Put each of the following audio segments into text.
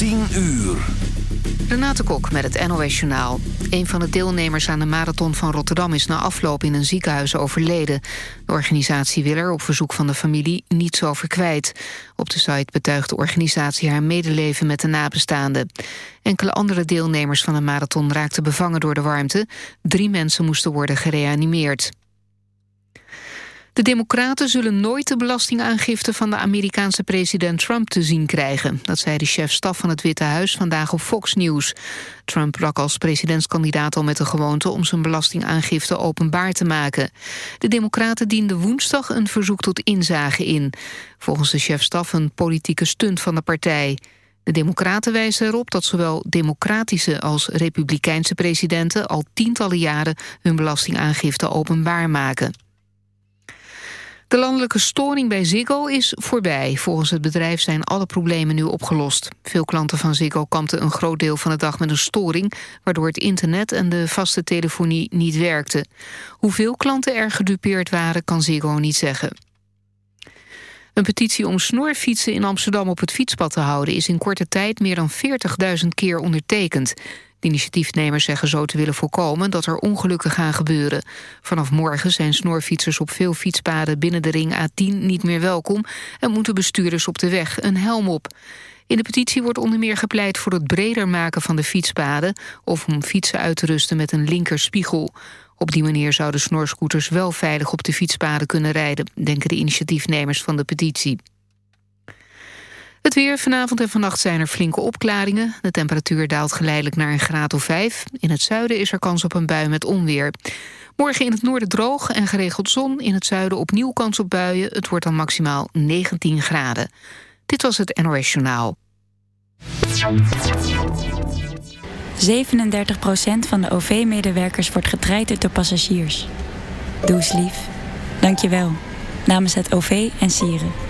10 uur. Renate Kok met het NOS Journaal. Een van de deelnemers aan de marathon van Rotterdam... is na afloop in een ziekenhuis overleden. De organisatie wil er op verzoek van de familie niets over kwijt. Op de site betuigt de organisatie haar medeleven met de nabestaanden. Enkele andere deelnemers van de marathon raakten bevangen door de warmte. Drie mensen moesten worden gereanimeerd. De Democraten zullen nooit de belastingaangifte van de Amerikaanse president Trump te zien krijgen. Dat zei de chef-staf van het Witte Huis vandaag op Fox News. Trump brak als presidentskandidaat al met de gewoonte om zijn belastingaangifte openbaar te maken. De Democraten dienden woensdag een verzoek tot inzage in. Volgens de chef-staf een politieke stunt van de partij. De Democraten wijzen erop dat zowel democratische als republikeinse presidenten al tientallen jaren hun belastingaangifte openbaar maken. De landelijke storing bij Ziggo is voorbij. Volgens het bedrijf zijn alle problemen nu opgelost. Veel klanten van Ziggo kampten een groot deel van de dag met een storing... waardoor het internet en de vaste telefonie niet werkten. Hoeveel klanten er gedupeerd waren, kan Ziggo niet zeggen. Een petitie om snorfietsen in Amsterdam op het fietspad te houden... is in korte tijd meer dan 40.000 keer ondertekend. De initiatiefnemers zeggen zo te willen voorkomen dat er ongelukken gaan gebeuren. Vanaf morgen zijn snorfietsers op veel fietspaden binnen de ring A10 niet meer welkom... en moeten bestuurders op de weg een helm op. In de petitie wordt onder meer gepleit voor het breder maken van de fietspaden... of om fietsen uit te rusten met een linkerspiegel. Op die manier zouden snorscooters wel veilig op de fietspaden kunnen rijden... denken de initiatiefnemers van de petitie. Het weer vanavond en vannacht zijn er flinke opklaringen. De temperatuur daalt geleidelijk naar een graad of 5. In het zuiden is er kans op een bui met onweer. Morgen in het noorden droog en geregeld zon. In het zuiden opnieuw kans op buien. Het wordt dan maximaal 19 graden. Dit was het NOS Journaal. 37% van de OV-medewerkers wordt getraind door passagiers. Doe lief. Dank je wel. Namens het OV en Sieren.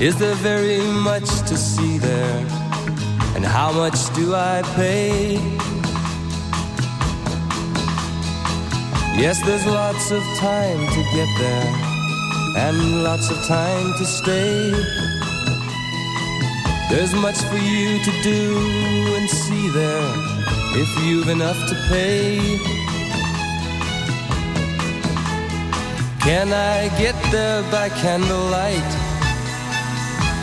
Is there very much to see there? And how much do I pay? Yes, there's lots of time to get there, and lots of time to stay. There's much for you to do and see there if you've enough to pay. Can I get there by candlelight?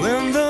When the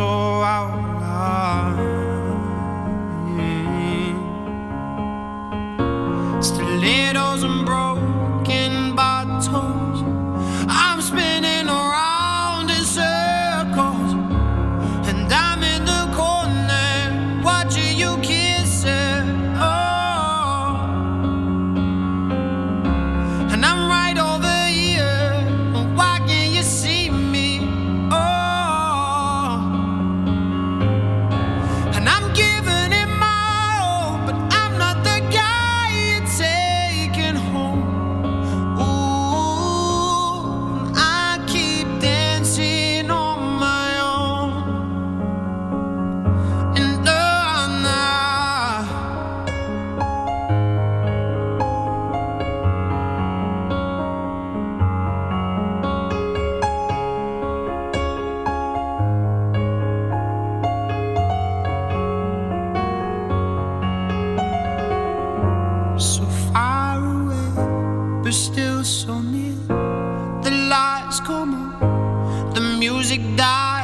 Up, lights come on, the music dies,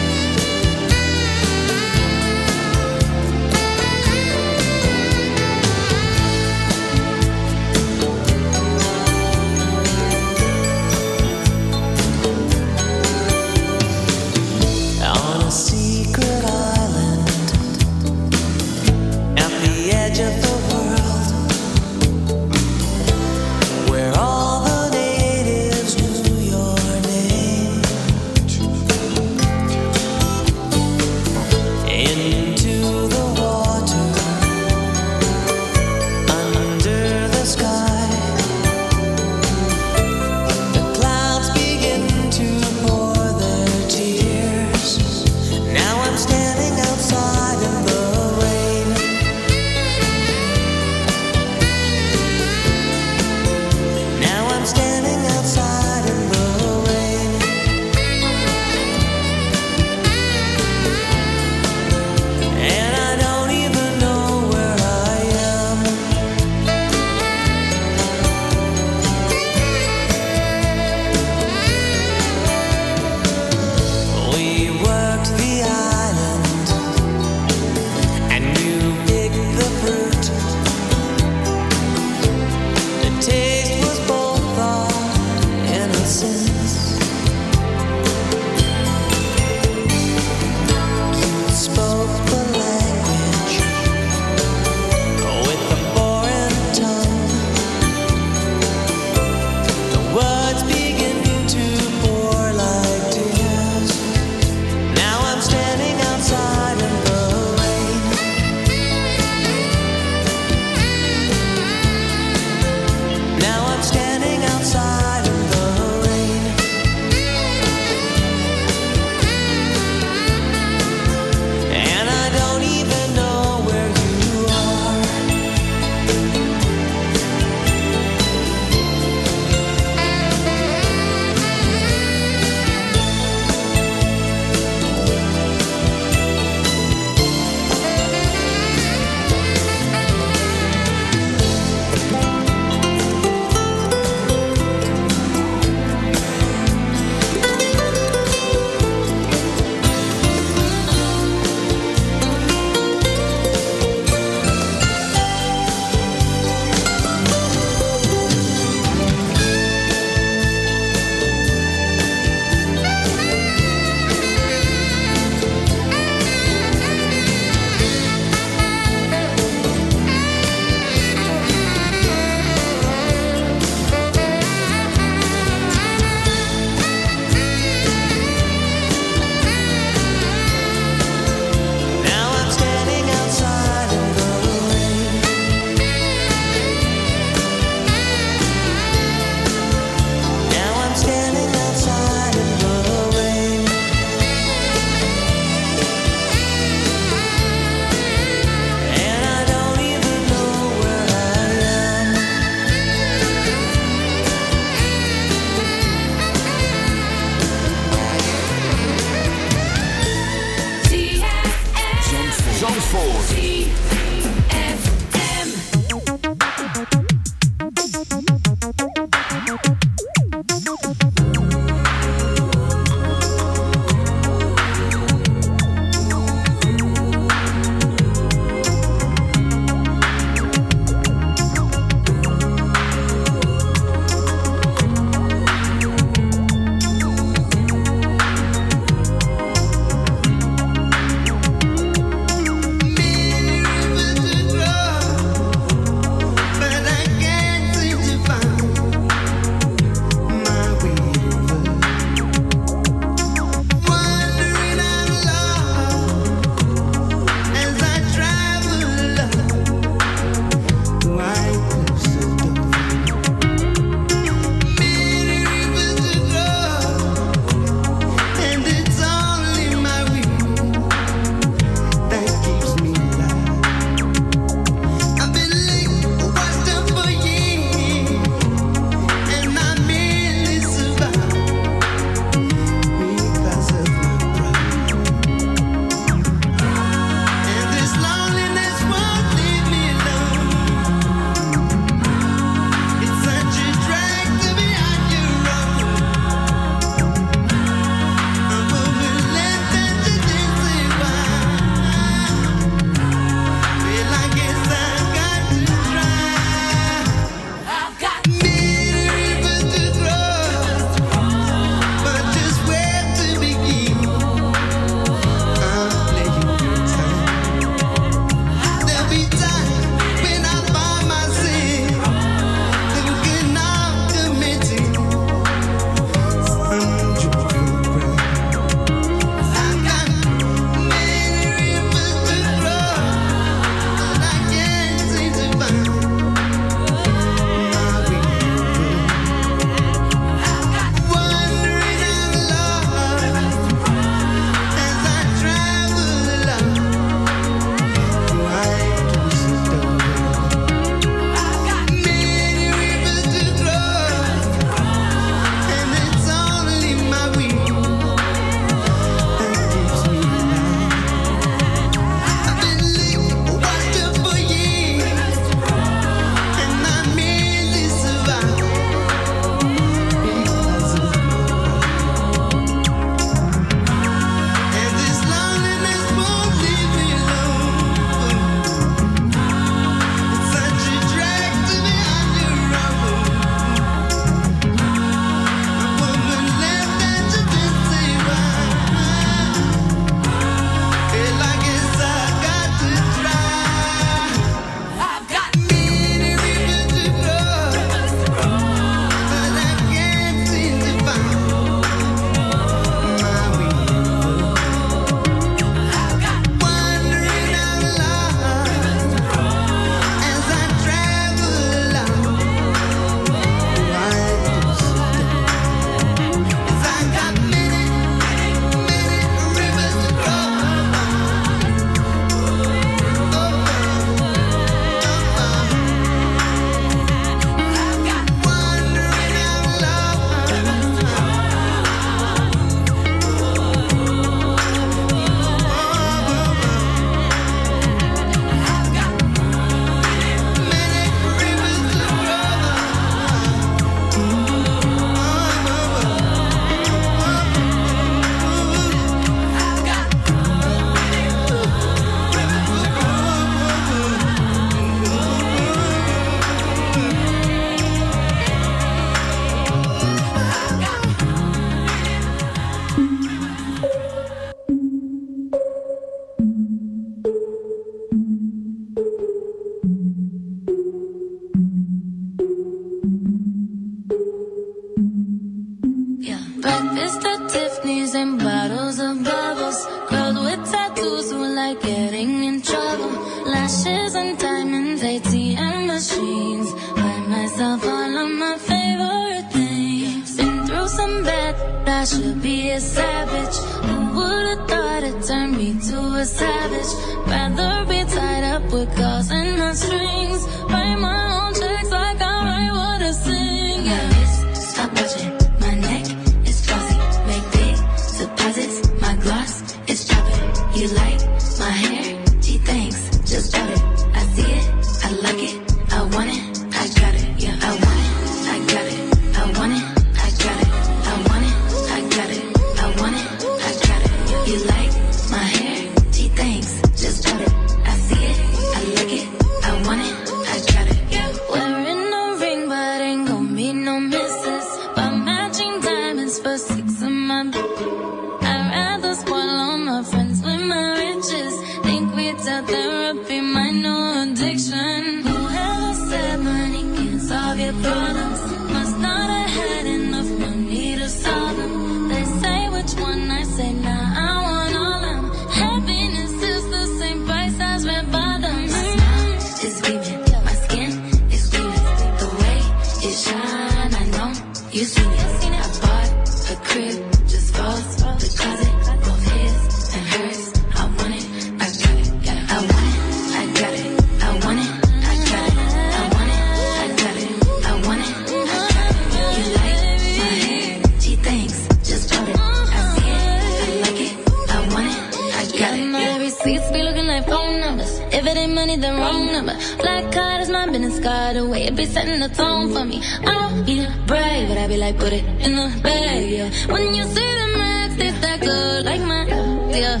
the it be setting the tone for me. I don't need a break, but I be like, put it in the bag, yeah. When you see the max, it's that good, like my, yeah.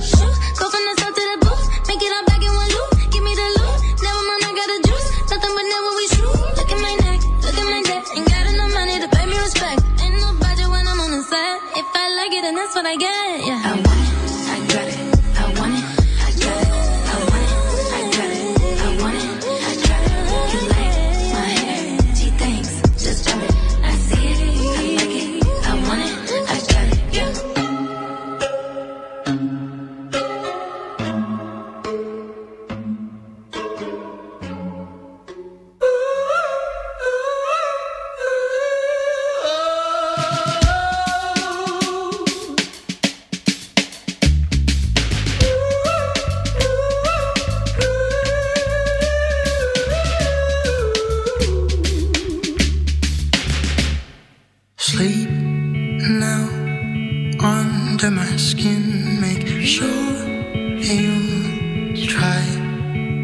Sleep now under my skin. Make sure you try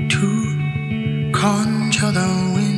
to conjure the wind.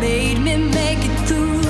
Made me make it through.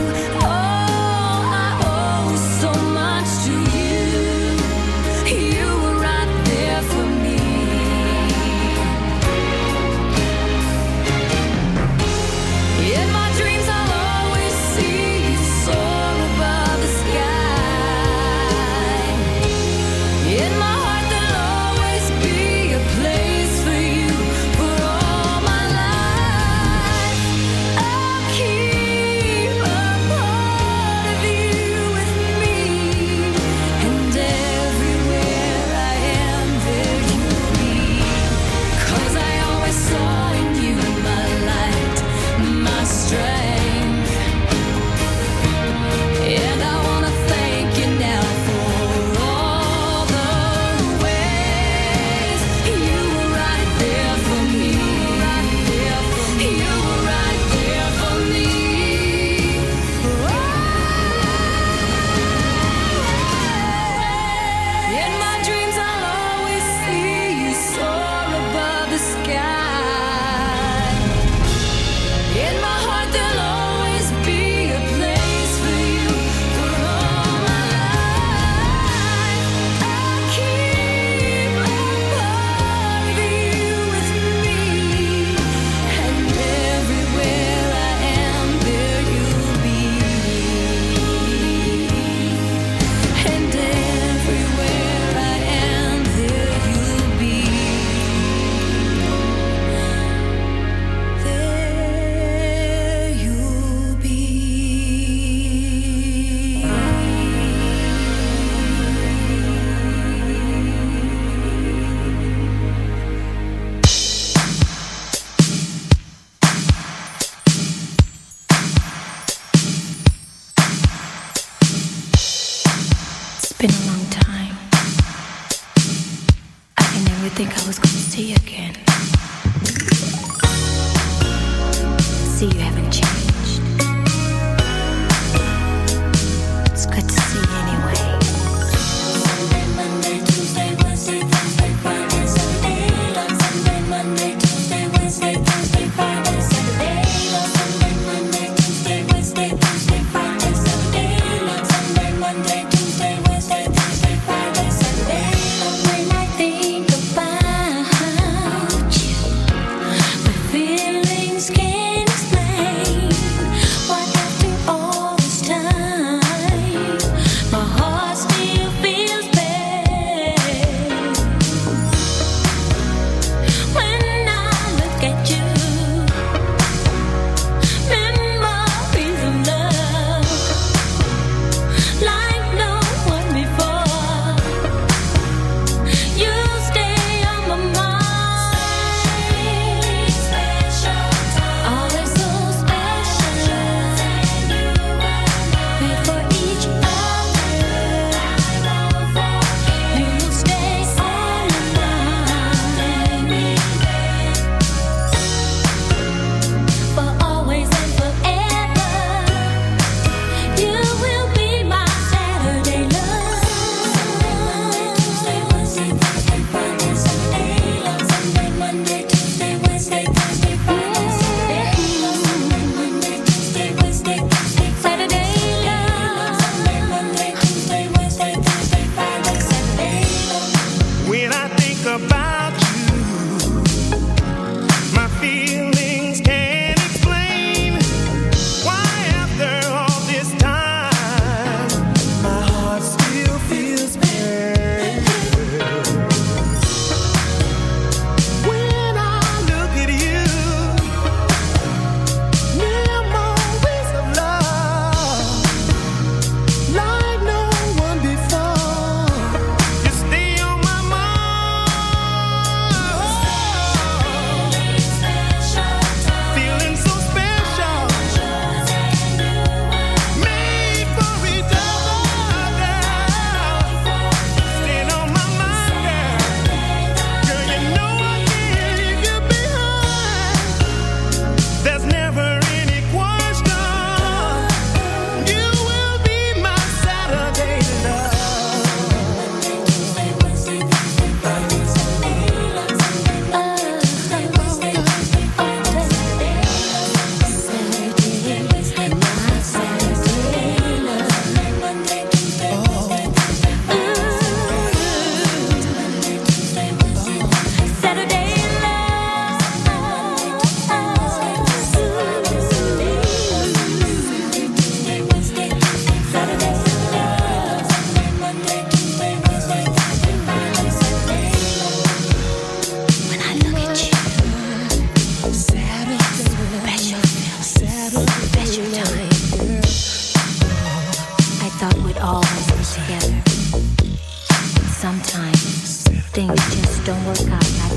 Sometimes things just don't work out like.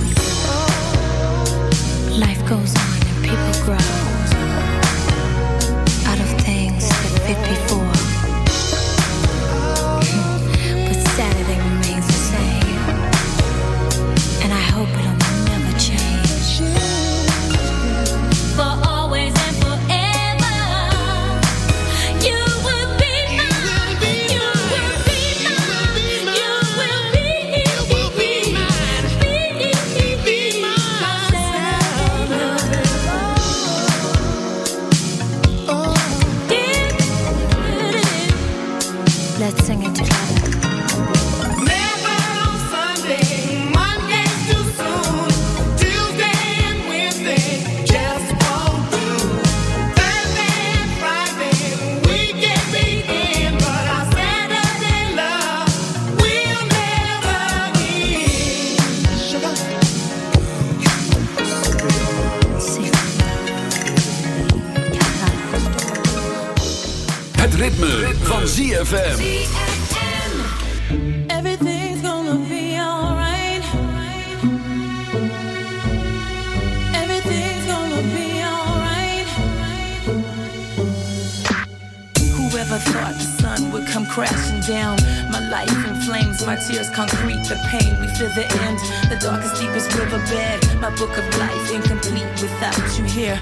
Life goes on and people grow out of things that fit before. ZFM. Everything's gonna be alright. Everything's gonna be alright. Whoever thought the sun would come crashing down? My life in flames, my tears concrete, the pain, we feel the end. The darkest, deepest riverbed. My book of life incomplete without you here.